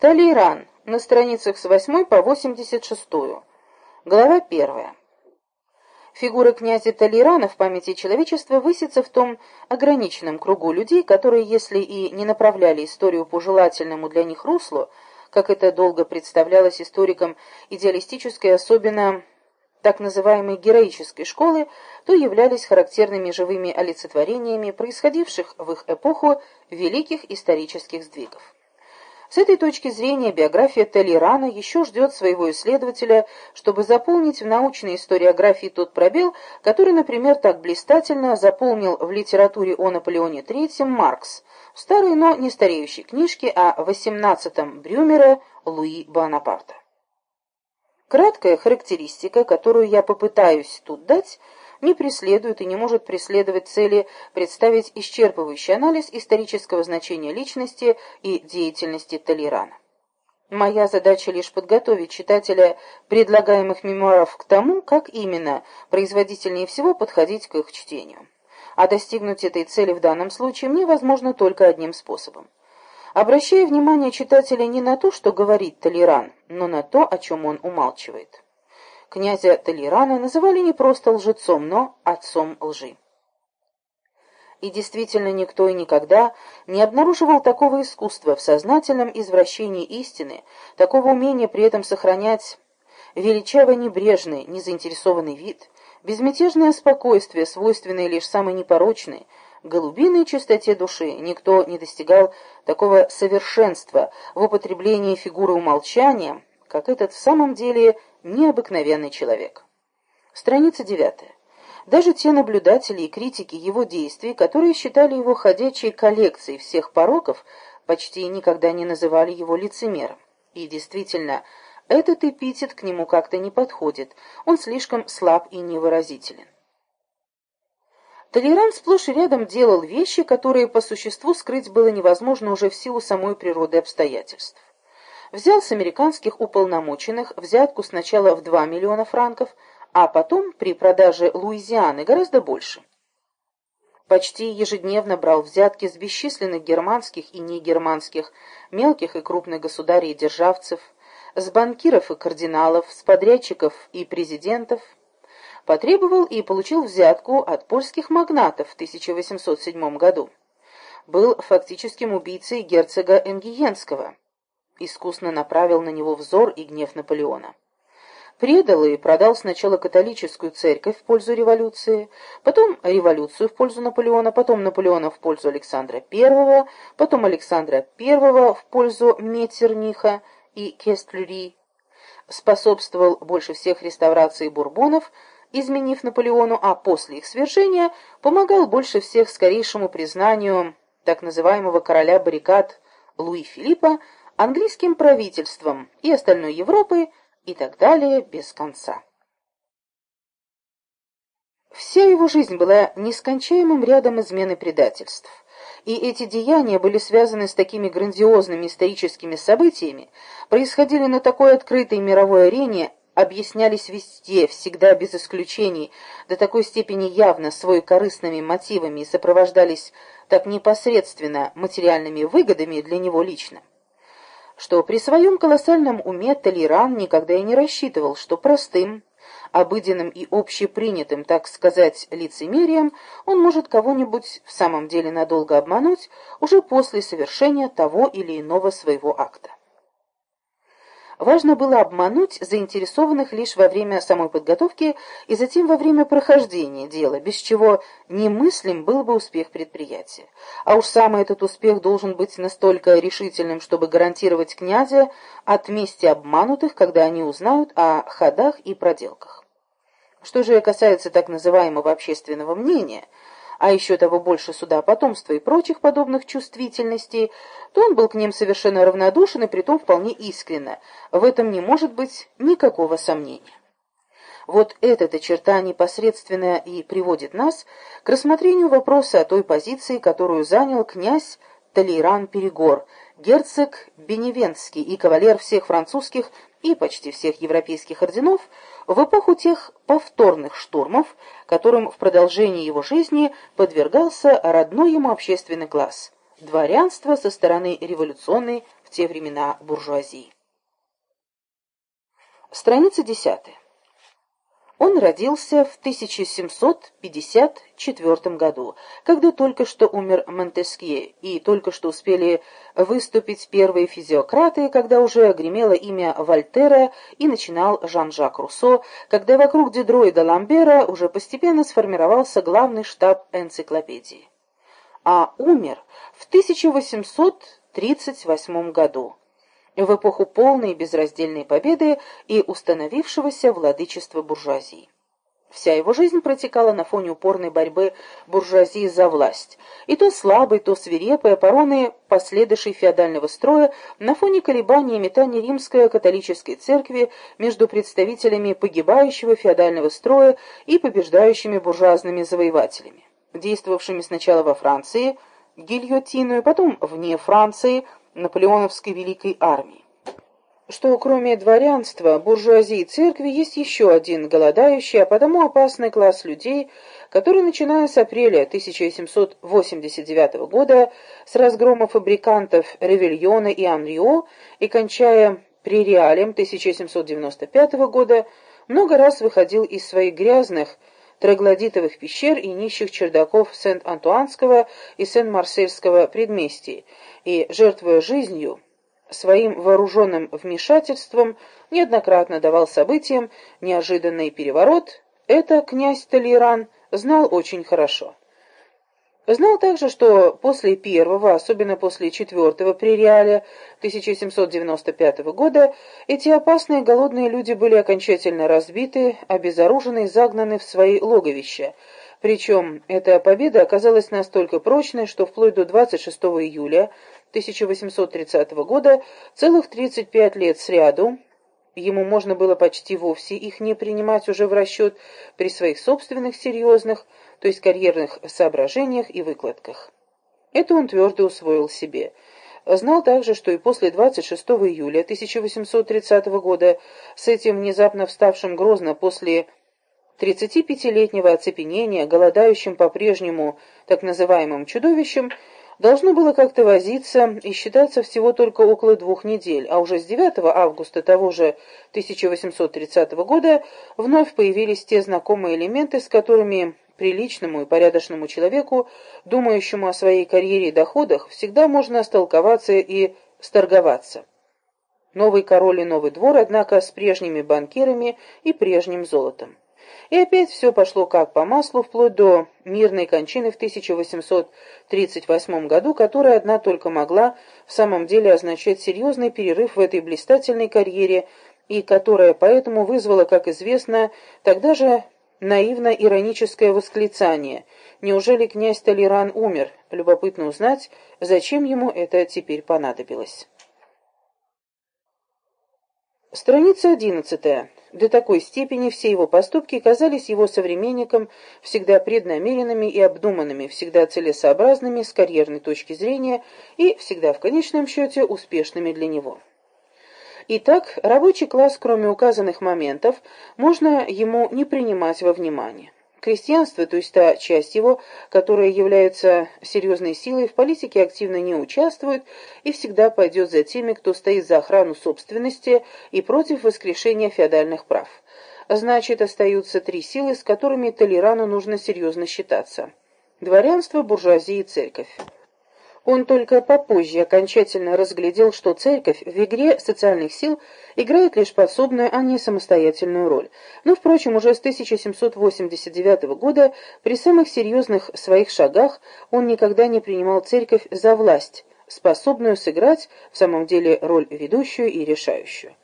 Талейран на страницах с 8 по 86. Глава 1. Фигура князя Талейрана в памяти человечества высится в том ограниченном кругу людей, которые, если и не направляли историю по желательному для них руслу, как это долго представлялось историкам идеалистической, особенно так называемой героической школы, то являлись характерными живыми олицетворениями происходивших в их эпоху великих исторических сдвигов. С этой точки зрения биография Толерана еще ждет своего исследователя, чтобы заполнить в научной историографии тот пробел, который, например, так блистательно заполнил в литературе о Наполеоне III Маркс, в старой, но не стареющей книжке о 18-м Брюмера Луи Бонапарта. Краткая характеристика, которую я попытаюсь тут дать, не преследует и не может преследовать цели представить исчерпывающий анализ исторического значения личности и деятельности Толерана. Моя задача лишь подготовить читателя предлагаемых мемуаров к тому, как именно производительнее всего подходить к их чтению. А достигнуть этой цели в данном случае мне возможно только одним способом. Обращая внимание читателя не на то, что говорит Толеран, но на то, о чем он умалчивает князя Толерана называли не просто лжецом, но отцом лжи. И действительно никто и никогда не обнаруживал такого искусства в сознательном извращении истины, такого умения при этом сохранять величаво небрежный, незаинтересованный вид, безмятежное спокойствие, свойственное лишь самой непорочной, голубиной чистоте души, никто не достигал такого совершенства в употреблении фигуры умолчания, как этот в самом деле необыкновенный человек. Страница девятая. Даже те наблюдатели и критики его действий, которые считали его ходячей коллекцией всех пороков, почти никогда не называли его лицемером. И действительно, этот эпитет к нему как-то не подходит, он слишком слаб и невыразителен. Толерант сплошь и рядом делал вещи, которые по существу скрыть было невозможно уже в силу самой природы обстоятельств взял с американских уполномоченных взятку сначала в 2 миллиона франков, а потом при продаже Луизианы гораздо больше. Почти ежедневно брал взятки с бесчисленных германских и негерманских, мелких и крупных государей и державцев, с банкиров и кардиналов, с подрядчиков и президентов. Потребовал и получил взятку от польских магнатов в 1807 году. Был фактическим убийцей герцога Энгиенского искусно направил на него взор и гнев Наполеона. Предал и продал сначала католическую церковь в пользу революции, потом революцию в пользу Наполеона, потом Наполеона в пользу Александра I, потом Александра I в пользу Меттерниха и Кестлюри. Способствовал больше всех реставрации бурбонов, изменив Наполеону, а после их свержения помогал больше всех скорейшему признанию так называемого короля баррикад Луи Филиппа английским правительством и остальной Европы и так далее без конца. Вся его жизнь была нескончаемым рядом измен и предательств. И эти деяния были связаны с такими грандиозными историческими событиями, происходили на такой открытой мировой арене, объяснялись везде, всегда без исключений, до такой степени явно свой корыстными мотивами и сопровождались так непосредственно материальными выгодами для него лично что при своем колоссальном уме Толеран никогда и не рассчитывал, что простым, обыденным и общепринятым, так сказать, лицемерием он может кого-нибудь в самом деле надолго обмануть уже после совершения того или иного своего акта. Важно было обмануть заинтересованных лишь во время самой подготовки и затем во время прохождения дела, без чего немыслим был бы успех предприятия. А уж самый этот успех должен быть настолько решительным, чтобы гарантировать князя от мести обманутых, когда они узнают о ходах и проделках. Что же касается так называемого общественного мнения – а еще того больше суда потомства и прочих подобных чувствительностей, то он был к ним совершенно равнодушен и притом вполне искренно. В этом не может быть никакого сомнения. Вот эта-то черта непосредственно и приводит нас к рассмотрению вопроса о той позиции, которую занял князь Толейран Перегор, герцог Беневенский и кавалер всех французских и почти всех европейских орденов в эпоху тех повторных штурмов, которым в продолжении его жизни подвергался родной ему общественный класс – дворянство со стороны революционной в те времена буржуазии. Страница десятая. Он родился в 1754 году, когда только что умер Монтескье, и только что успели выступить первые физиократы, когда уже гремело имя Вольтера и начинал Жан-Жак Руссо, когда вокруг Дидро и Ламбера уже постепенно сформировался главный штаб энциклопедии. А умер в 1838 году в эпоху полной безраздельной победы и установившегося владычества буржуазии. Вся его жизнь протекала на фоне упорной борьбы буржуазии за власть, и то слабой, то свирепой, опороны последующей феодального строя на фоне колебаний и метаний римской католической церкви между представителями погибающего феодального строя и побеждающими буржуазными завоевателями, действовавшими сначала во Франции, гильотиную, потом вне Франции – наполеоновской великой армии. Что кроме дворянства, буржуазии и церкви есть еще один голодающий, а потому опасный класс людей, который, начиная с апреля 1789 года, с разгрома фабрикантов Ревельона и Анрио и кончая пререалем 1795 года, много раз выходил из своих грязных, троглодитовых пещер и нищих чердаков Сент-Антуанского и Сен-Марсельского предместий, и, жертвуя жизнью, своим вооруженным вмешательством неоднократно давал событиям неожиданный переворот, это князь Толеран знал очень хорошо. Знал также, что после первого, особенно после четвертого пререаля 1795 года, эти опасные голодные люди были окончательно разбиты, обезоружены и загнаны в свои логовища. Причем эта победа оказалась настолько прочной, что вплоть до 26 июля 1830 года целых 35 лет сряду ему можно было почти вовсе их не принимать уже в расчет при своих собственных серьезных, то есть карьерных соображениях и выкладках. Это он твердо усвоил себе. Знал также, что и после 26 июля 1830 года с этим внезапно вставшим грозно после 35-летнего оцепенения, голодающим по-прежнему так называемым чудовищем, должно было как-то возиться и считаться всего только около двух недель, а уже с 9 августа того же 1830 года вновь появились те знакомые элементы, с которыми приличному и порядочному человеку, думающему о своей карьере и доходах, всегда можно столковаться и сторговаться. Новый король и новый двор, однако, с прежними банкирами и прежним золотом. И опять все пошло как по маслу, вплоть до мирной кончины в 1838 году, которая одна только могла в самом деле означать серьезный перерыв в этой блистательной карьере, и которая поэтому вызвала, как известно, тогда же наивно-ироническое восклицание «Неужели князь Толеран умер?» Любопытно узнать, зачем ему это теперь понадобилось. Страница одиннадцатая. До такой степени все его поступки казались его современникам всегда преднамеренными и обдуманными, всегда целесообразными с карьерной точки зрения и всегда в конечном счете успешными для него. Итак, рабочий класс, кроме указанных моментов, можно ему не принимать во внимание. Крестьянство, то есть та часть его, которая является серьезной силой, в политике активно не участвует и всегда пойдет за теми, кто стоит за охрану собственности и против воскрешения феодальных прав. Значит, остаются три силы, с которыми Толерану нужно серьезно считаться. Дворянство, буржуазия и церковь. Он только попозже окончательно разглядел, что церковь в игре социальных сил играет лишь подсобную, а не самостоятельную роль. Но, впрочем, уже с 1789 года при самых серьезных своих шагах он никогда не принимал церковь за власть, способную сыграть в самом деле роль ведущую и решающую.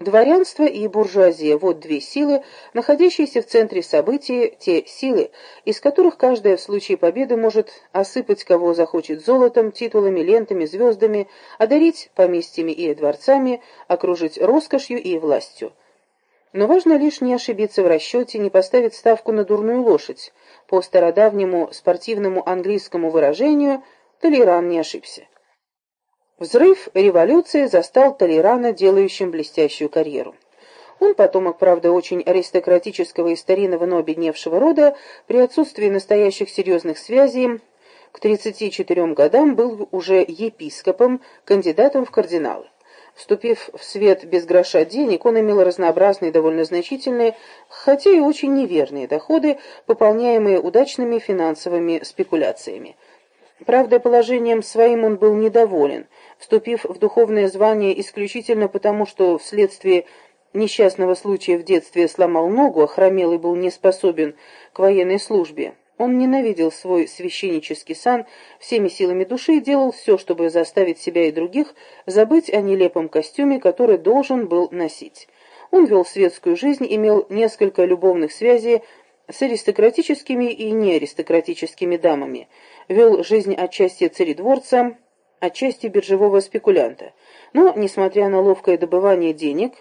Дворянство и буржуазия – вот две силы, находящиеся в центре событий, те силы, из которых каждая в случае победы может осыпать кого захочет золотом, титулами, лентами, звездами, одарить поместьями и дворцами, окружить роскошью и властью. Но важно лишь не ошибиться в расчете, не поставить ставку на дурную лошадь. По стародавнему спортивному английскому выражению Толеран не ошибся. Взрыв революции застал Толерана, делающим блестящую карьеру. Он потомок, правда, очень аристократического и старинного, но обедневшего рода, при отсутствии настоящих серьезных связей, к 34 годам был уже епископом, кандидатом в кардиналы. Вступив в свет без гроша денег, он имел разнообразные довольно значительные, хотя и очень неверные доходы, пополняемые удачными финансовыми спекуляциями. Правда, положением своим он был недоволен, вступив в духовное звание исключительно потому, что вследствие несчастного случая в детстве сломал ногу, охромел и был не способен к военной службе. Он ненавидел свой священнический сан всеми силами души и делал все, чтобы заставить себя и других забыть о нелепом костюме, который должен был носить. Он вел светскую жизнь, имел несколько любовных связей с аристократическими и неаристократическими дамами, вел жизнь отчасти царедворца, отчасти биржевого спекулянта. Но, несмотря на ловкое добывание денег,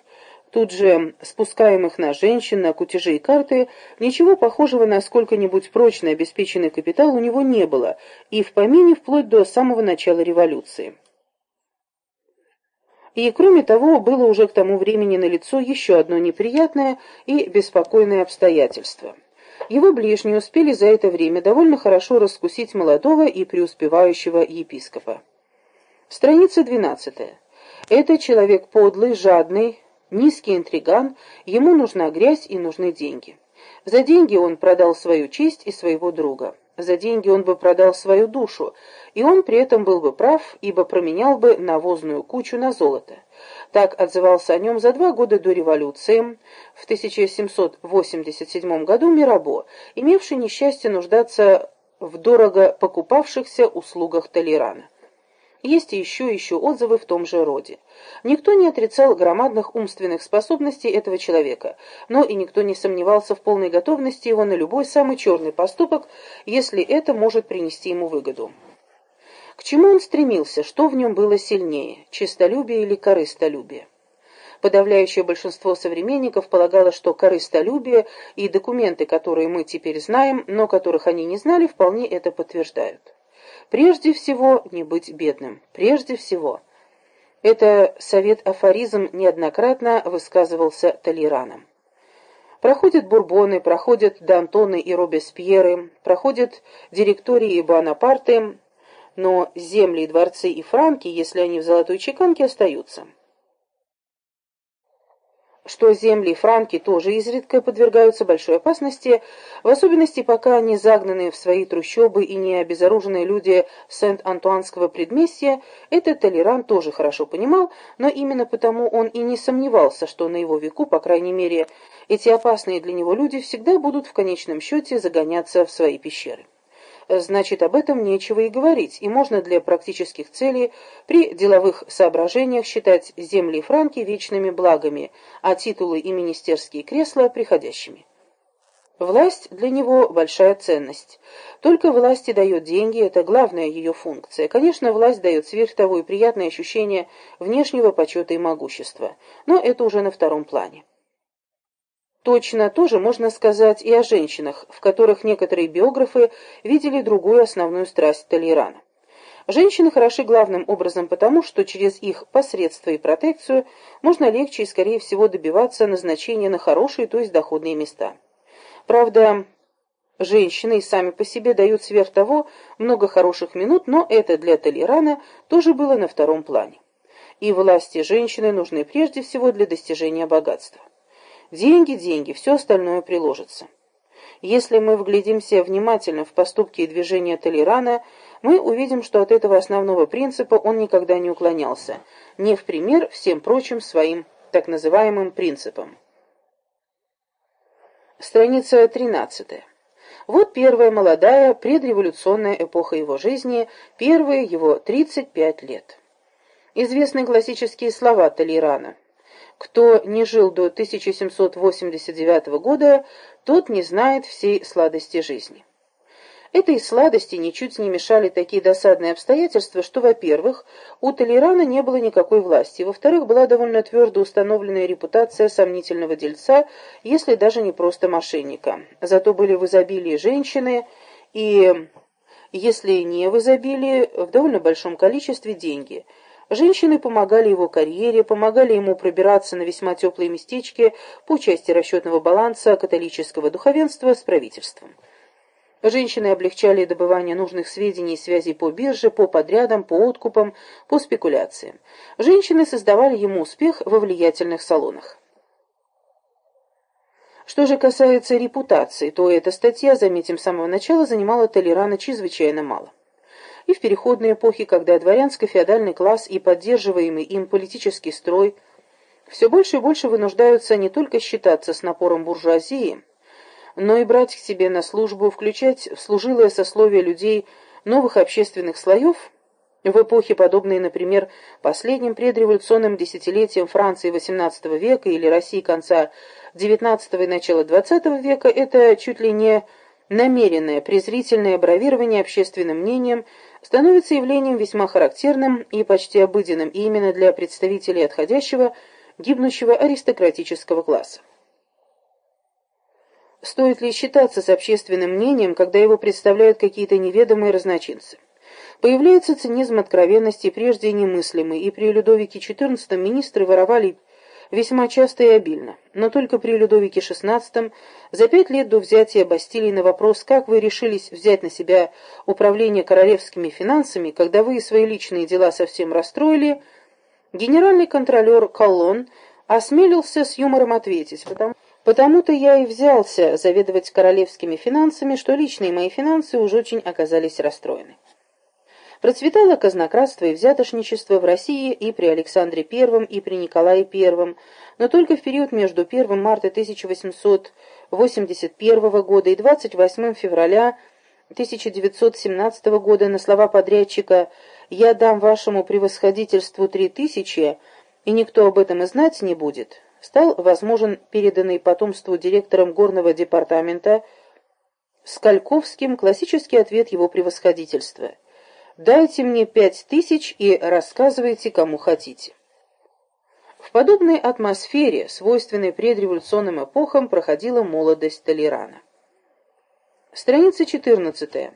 тут же спускаемых на женщин, на кутежи и карты, ничего похожего на сколько-нибудь прочно обеспеченный капитал у него не было, и в помине вплоть до самого начала революции. И, кроме того, было уже к тому времени налицо еще одно неприятное и беспокойное обстоятельство. Его ближние успели за это время довольно хорошо раскусить молодого и преуспевающего епископа. Страница 12. Это человек подлый, жадный, Низкий интриган, ему нужна грязь и нужны деньги. За деньги он продал свою честь и своего друга. За деньги он бы продал свою душу, и он при этом был бы прав, ибо променял бы навозную кучу на золото. Так отзывался о нем за два года до революции, в 1787 году Мирабо, имевший несчастье нуждаться в дорого покупавшихся услугах Толерана. Есть еще и еще отзывы в том же роде. Никто не отрицал громадных умственных способностей этого человека, но и никто не сомневался в полной готовности его на любой самый черный поступок, если это может принести ему выгоду. К чему он стремился, что в нем было сильнее, честолюбие или корыстолюбие? Подавляющее большинство современников полагало, что корыстолюбие и документы, которые мы теперь знаем, но которых они не знали, вполне это подтверждают. Прежде всего, не быть бедным. Прежде всего. Это совет-афоризм неоднократно высказывался Толераном. Проходят Бурбоны, проходят Д'Антоны и Робеспьеры, проходят директории и Бонапарты, но земли, дворцы и франки, если они в золотой чеканке, остаются что земли франки тоже изредка подвергаются большой опасности, в особенности пока не загнанные в свои трущобы и не обезоруженные люди Сент-Антуанского предместья, этот Толеран тоже хорошо понимал, но именно потому он и не сомневался, что на его веку, по крайней мере, эти опасные для него люди всегда будут в конечном счете загоняться в свои пещеры значит об этом нечего и говорить, и можно для практических целей при деловых соображениях считать земли франки вечными благами, а титулы и министерские кресла приходящими. Власть для него большая ценность. Только власти дает деньги, это главная ее функция. Конечно, власть дает сверх того и приятное ощущение внешнего почета и могущества, но это уже на втором плане. Точно тоже можно сказать и о женщинах, в которых некоторые биографы видели другую основную страсть Толерана. Женщины хороши главным образом потому, что через их посредство и протекцию можно легче и скорее всего добиваться назначения на хорошие, то есть доходные места. Правда, женщины и сами по себе дают сверх того много хороших минут, но это для Толерана тоже было на втором плане. И власти женщины нужны прежде всего для достижения богатства. Деньги, деньги, все остальное приложится. Если мы вглядимся внимательно в поступки и движения Толерана, мы увидим, что от этого основного принципа он никогда не уклонялся, не в пример всем прочим своим так называемым принципам. Страница 13. Вот первая молодая предреволюционная эпоха его жизни, первые его 35 лет. Известны классические слова Толерана. Кто не жил до 1789 года, тот не знает всей сладости жизни. Этой сладости ничуть не мешали такие досадные обстоятельства, что, во-первых, у Толерана не было никакой власти, во-вторых, была довольно твердо установленная репутация сомнительного дельца, если даже не просто мошенника. Зато были в изобилии женщины и, если не в изобилии, в довольно большом количестве деньги – Женщины помогали его карьере, помогали ему пробираться на весьма теплые местечки по части расчетного баланса католического духовенства с правительством. Женщины облегчали добывание нужных сведений и связей по бирже, по подрядам, по откупам, по спекуляциям. Женщины создавали ему успех во влиятельных салонах. Что же касается репутации, то эта статья, заметим с самого начала, занимала Толерана чрезвычайно мало. И в переходные эпохи, когда дворянско-феодальный класс и поддерживаемый им политический строй все больше и больше вынуждаются не только считаться с напором буржуазии, но и брать к себе на службу, включать в служилое сословие людей новых общественных слоев, в эпохе, подобной, например, последним предреволюционным десятилетиям Франции XVIII века или России конца XIX и начала XX века, это чуть ли не намеренное презрительное бравирование общественным мнением становится явлением весьма характерным и почти обыденным именно для представителей отходящего, гибнущего аристократического класса. Стоит ли считаться с общественным мнением, когда его представляют какие-то неведомые разночинцы? Появляется цинизм откровенности, прежде немыслимый, и при Людовике XIV министры воровали весьма часто и обильно. Но только при Людовике XVI, за пять лет до взятия Бастилии на вопрос, как вы решились взять на себя управление королевскими финансами, когда вы свои личные дела совсем расстроили, генеральный контролер Коллон осмелился с юмором ответить, потому Потому-то я и взялся заведовать королевскими финансами, что личные мои финансы уже очень оказались расстроены. Процветало казнократство и взятошничество в России и при Александре I, и при Николае I, но только в период между 1 марта 1881 года и 28 февраля 1917 года. На слова подрядчика «Я дам вашему превосходительству три тысячи, и никто об этом и знать не будет», стал возможен переданный потомству директором горного департамента Скальковским классический ответ его превосходительства «Дайте мне пять тысяч и рассказывайте, кому хотите». В подобной атмосфере, свойственной предреволюционным эпохам, проходила молодость Толерана. Страница 14.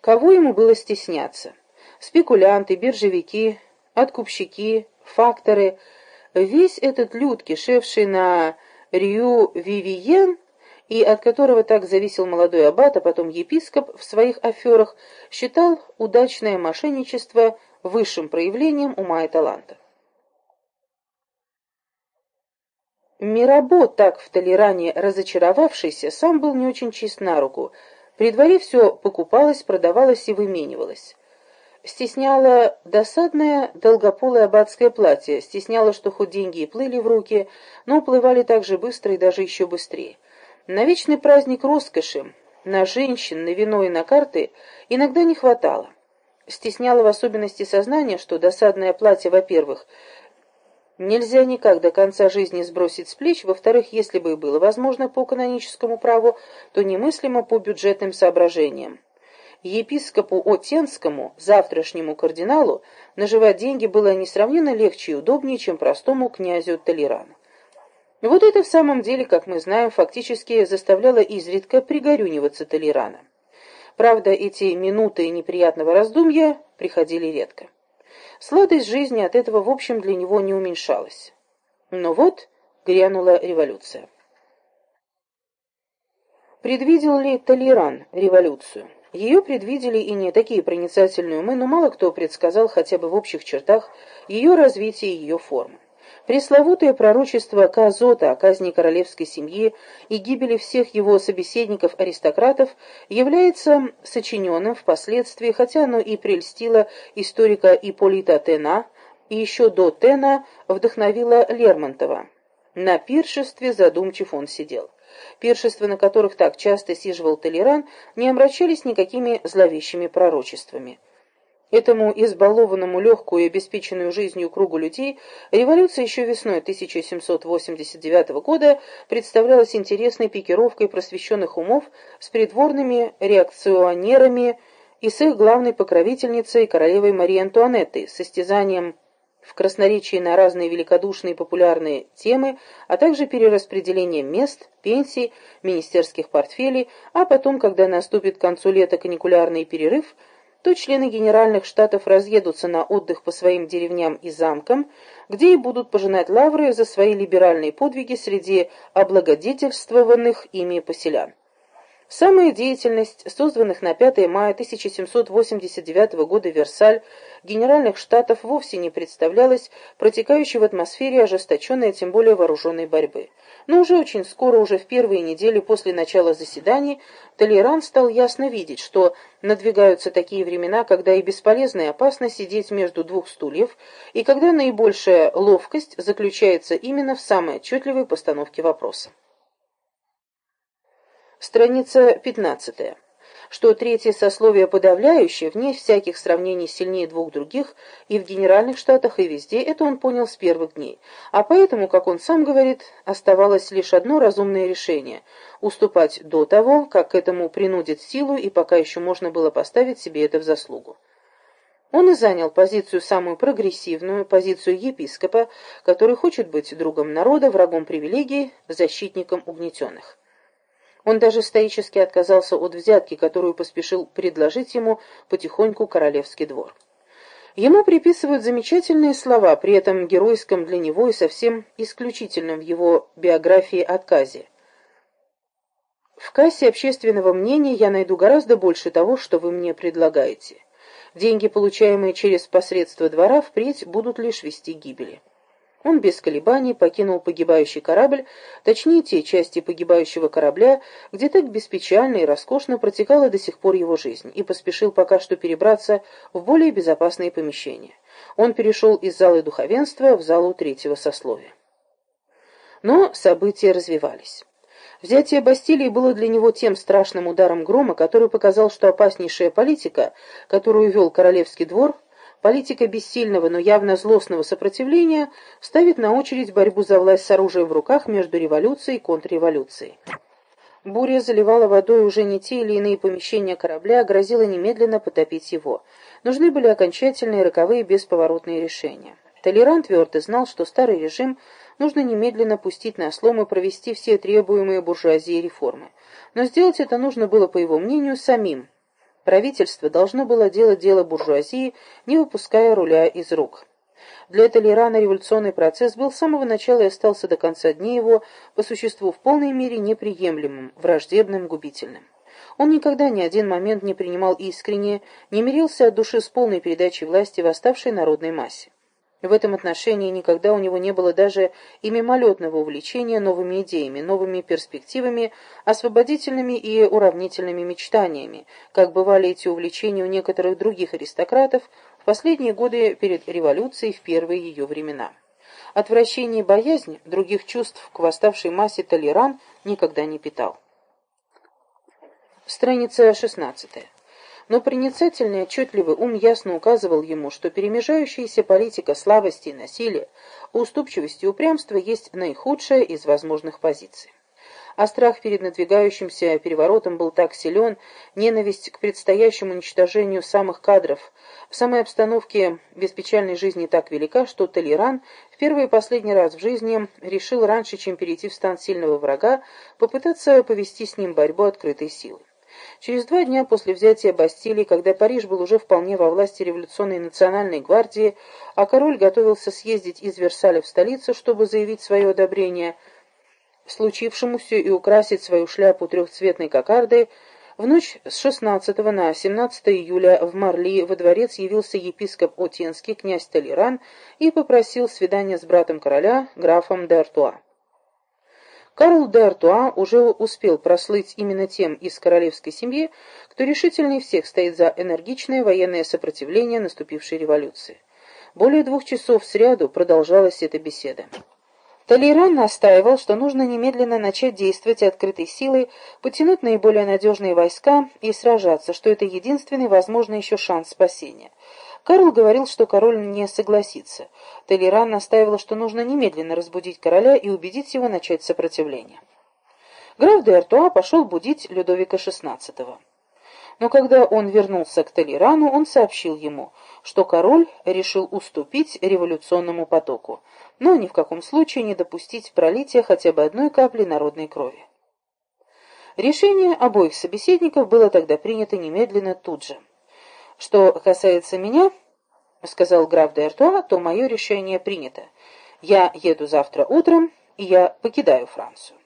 Кого ему было стесняться? Спекулянты, биржевики, откупщики, факторы – Весь этот люд, кишевший на Рю-Вивиен, и от которого так зависел молодой аббат, а потом епископ в своих аферах, считал удачное мошенничество высшим проявлением ума и таланта. Мирабо, так в Толеране разочаровавшийся, сам был не очень чист на руку. При дворе все покупалось, продавалось и выменивалось стесняло досадное долгополое аббатское платье, стесняло, что хоть деньги и плыли в руки, но уплывали так же быстро и даже еще быстрее. На вечный праздник роскоши, на женщин, на вино и на карты иногда не хватало. Стесняло в особенности сознание, что досадное платье, во-первых, нельзя никак до конца жизни сбросить с плеч, во-вторых, если бы и было возможно по каноническому праву, то немыслимо по бюджетным соображениям епископу Отенскому, завтрашнему кардиналу, наживать деньги было несравненно легче и удобнее, чем простому князю Толерану. Вот это в самом деле, как мы знаем, фактически заставляло изредка пригорюниваться Толерана. Правда, эти минуты неприятного раздумья приходили редко. Сладость жизни от этого, в общем, для него не уменьшалась. Но вот грянула революция. Предвидел ли Толеран революцию? Ее предвидели и не такие проницательные умы, но мало кто предсказал хотя бы в общих чертах ее развитие и ее формы. Пресловутое пророчество Казота о казни королевской семьи и гибели всех его собеседников-аристократов является сочиненным впоследствии, хотя оно и прельстило историка Ипполита Тена, и еще до Тена вдохновило Лермонтова. На пиршестве задумчив он сидел. Пиршества, на которых так часто сиживал Толеран, не омрачались никакими зловещими пророчествами. Этому избалованному легкую и обеспеченную жизнью кругу людей революция еще весной 1789 года представлялась интересной пикировкой просвещенных умов с придворными реакционерами и с их главной покровительницей королевой Марией Антуанеттой, состязанием в красноречии на разные великодушные популярные темы, а также перераспределение мест, пенсий, министерских портфелей, а потом, когда наступит к концу лета каникулярный перерыв, то члены генеральных штатов разъедутся на отдых по своим деревням и замкам, где и будут пожинать лавры за свои либеральные подвиги среди облагодетельствованных ими поселян. Самая деятельность созванных на 5 мая 1789 года Версаль Генеральных Штатов вовсе не представлялась протекающей в атмосфере ожесточенной, а тем более вооруженной борьбы. Но уже очень скоро, уже в первые недели после начала заседаний, Толеран стал ясно видеть, что надвигаются такие времена, когда и бесполезно и опасно сидеть между двух стульев, и когда наибольшая ловкость заключается именно в самой отчетливой постановке вопроса. Страница 15. Что третье сословие подавляющее, вне всяких сравнений сильнее двух других, и в Генеральных Штатах, и везде, это он понял с первых дней. А поэтому, как он сам говорит, оставалось лишь одно разумное решение – уступать до того, как к этому принудит силу, и пока еще можно было поставить себе это в заслугу. Он и занял позицию самую прогрессивную, позицию епископа, который хочет быть другом народа, врагом привилегий, защитником угнетенных. Он даже стоически отказался от взятки, которую поспешил предложить ему потихоньку королевский двор. Ему приписывают замечательные слова, при этом геройском для него и совсем исключительном в его биографии отказе. В кассе общественного мнения я найду гораздо больше того, что вы мне предлагаете. Деньги, получаемые через посредство двора, впредь будут лишь вести гибели. Он без колебаний покинул погибающий корабль, точнее те части погибающего корабля, где так беспечально и роскошно протекала до сих пор его жизнь, и поспешил пока что перебраться в более безопасные помещения. Он перешел из зала духовенства в залу третьего сословия. Но события развивались. Взятие Бастилии было для него тем страшным ударом грома, который показал, что опаснейшая политика, которую вел королевский двор, Политика бессильного, но явно злостного сопротивления ставит на очередь борьбу за власть с оружием в руках между революцией и контрреволюцией. Буря заливала водой уже не те или иные помещения корабля, а грозила немедленно потопить его. Нужны были окончательные, роковые, бесповоротные решения. Толерант твердо знал, что старый режим нужно немедленно пустить на слом и провести все требуемые буржуазии реформы. Но сделать это нужно было, по его мнению, самим, Правительство должно было делать дело буржуазии, не выпуская руля из рук. Для Толерана революционный процесс был с самого начала и остался до конца дней его по существу в полной мере неприемлемым, враждебным, губительным. Он никогда ни один момент не принимал искренне, не мирился от души с полной передачей власти восставшей народной массе. В этом отношении никогда у него не было даже и мимолетного увлечения новыми идеями, новыми перспективами, освободительными и уравнительными мечтаниями, как бывали эти увлечения у некоторых других аристократов в последние годы перед революцией в первые ее времена. Отвращение и боязнь других чувств к восставшей массе Толеран никогда не питал. Страница шестнадцатая но проницательный отчетливый ум ясно указывал ему, что перемежающаяся политика слабости и насилия, уступчивости и упрямства есть наихудшая из возможных позиций. А страх перед надвигающимся переворотом был так силен, ненависть к предстоящему уничтожению самых кадров, в самой обстановке беспечальной жизни так велика, что Толеран в первый и последний раз в жизни решил раньше, чем перейти в стан сильного врага, попытаться повести с ним борьбу открытой силой. Через два дня после взятия Бастилии, когда Париж был уже вполне во власти революционной национальной гвардии, а король готовился съездить из Версаля в столицу, чтобы заявить свое одобрение случившемуся и украсить свою шляпу трехцветной кокардой, в ночь с 16 на 17 июля в Марли во дворец явился епископ Отенский, князь Толеран, и попросил свидания с братом короля, графом де Артуа. Карл де Артуа уже успел прослыть именно тем из королевской семьи, кто решительнее всех стоит за энергичное военное сопротивление наступившей революции. Более двух часов сряду продолжалась эта беседа. Толеран настаивал, что нужно немедленно начать действовать открытой силой, потянуть наиболее надежные войска и сражаться, что это единственный возможный еще шанс спасения. Карл говорил, что король не согласится. Толеран настаивал, что нужно немедленно разбудить короля и убедить его начать сопротивление. Граф де Артуа пошел будить Людовика XVI. Но когда он вернулся к Толерану, он сообщил ему, что король решил уступить революционному потоку, но ни в каком случае не допустить пролития хотя бы одной капли народной крови. Решение обоих собеседников было тогда принято немедленно тут же. Что касается меня, — сказал граф де Артуа, — то мое решение принято. Я еду завтра утром, и я покидаю Францию.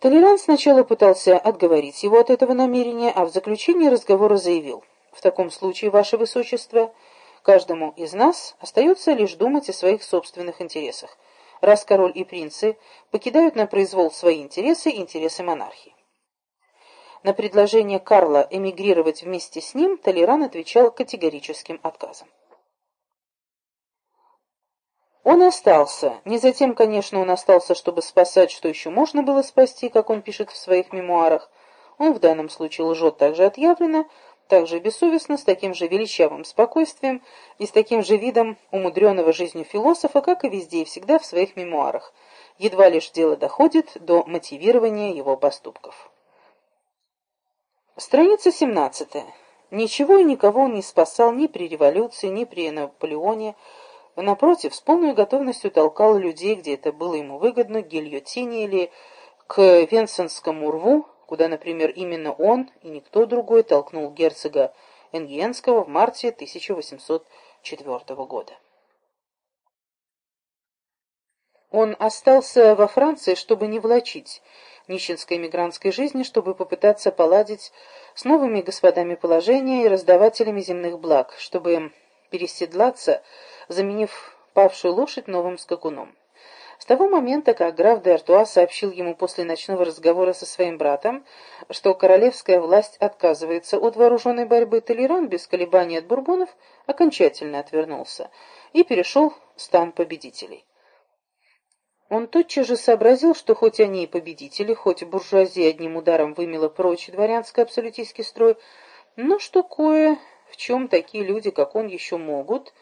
Толеран сначала пытался отговорить его от этого намерения, а в заключении разговора заявил, «В таком случае, Ваше Высочество, каждому из нас остается лишь думать о своих собственных интересах, раз король и принцы покидают на произвол свои интересы и интересы монархии». На предложение Карла эмигрировать вместе с ним Толеран отвечал категорическим отказом. Он остался. Не затем, конечно, он остался, чтобы спасать, что еще можно было спасти, как он пишет в своих мемуарах. Он в данном случае лжет так же отъявленно, так же бессовестно, с таким же величавым спокойствием и с таким же видом умудренного жизнью философа, как и везде и всегда в своих мемуарах. Едва лишь дело доходит до мотивирования его поступков. Страница 17. Ничего и никого он не спасал ни при революции, ни при Наполеоне, Напротив, с полной готовностью толкал людей, где это было ему выгодно, к гильотине или к Венсенскому рву, куда, например, именно он и никто другой толкнул герцога Энгиенского в марте 1804 года. Он остался во Франции, чтобы не влачить нищенской мигрантской жизни, чтобы попытаться поладить с новыми господами положения и раздавателями земных благ, чтобы переседлаться заменив павшую лошадь новым скакуном. С того момента, как граф де Артуа сообщил ему после ночного разговора со своим братом, что королевская власть отказывается от вооруженной борьбы, Толеран без колебаний от бурбонов окончательно отвернулся и перешел в стан победителей. Он тотчас же сообразил, что хоть они и победители, хоть буржуазия одним ударом вымела прочь дворянско-абсолютистский строй, но что кое в чем такие люди, как он, еще могут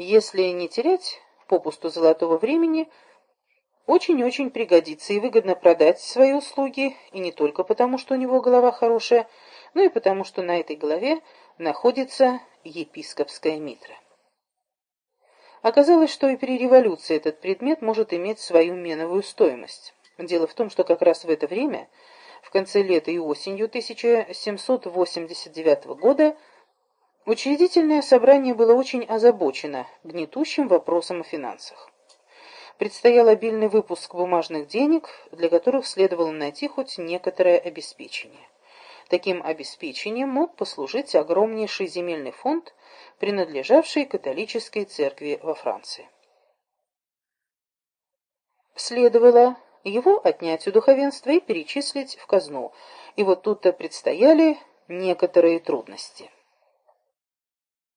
если не терять попусту золотого времени, очень-очень пригодится и выгодно продать свои услуги, и не только потому, что у него голова хорошая, но и потому, что на этой голове находится епископская митра. Оказалось, что и при революции этот предмет может иметь свою меновую стоимость. Дело в том, что как раз в это время, в конце лета и осенью 1789 года, Учредительное собрание было очень озабочено гнетущим вопросом о финансах. Предстоял обильный выпуск бумажных денег, для которых следовало найти хоть некоторое обеспечение. Таким обеспечением мог послужить огромнейший земельный фонд, принадлежавший католической церкви во Франции. Следовало его отнять у духовенства и перечислить в казну, и вот тут-то предстояли некоторые трудности.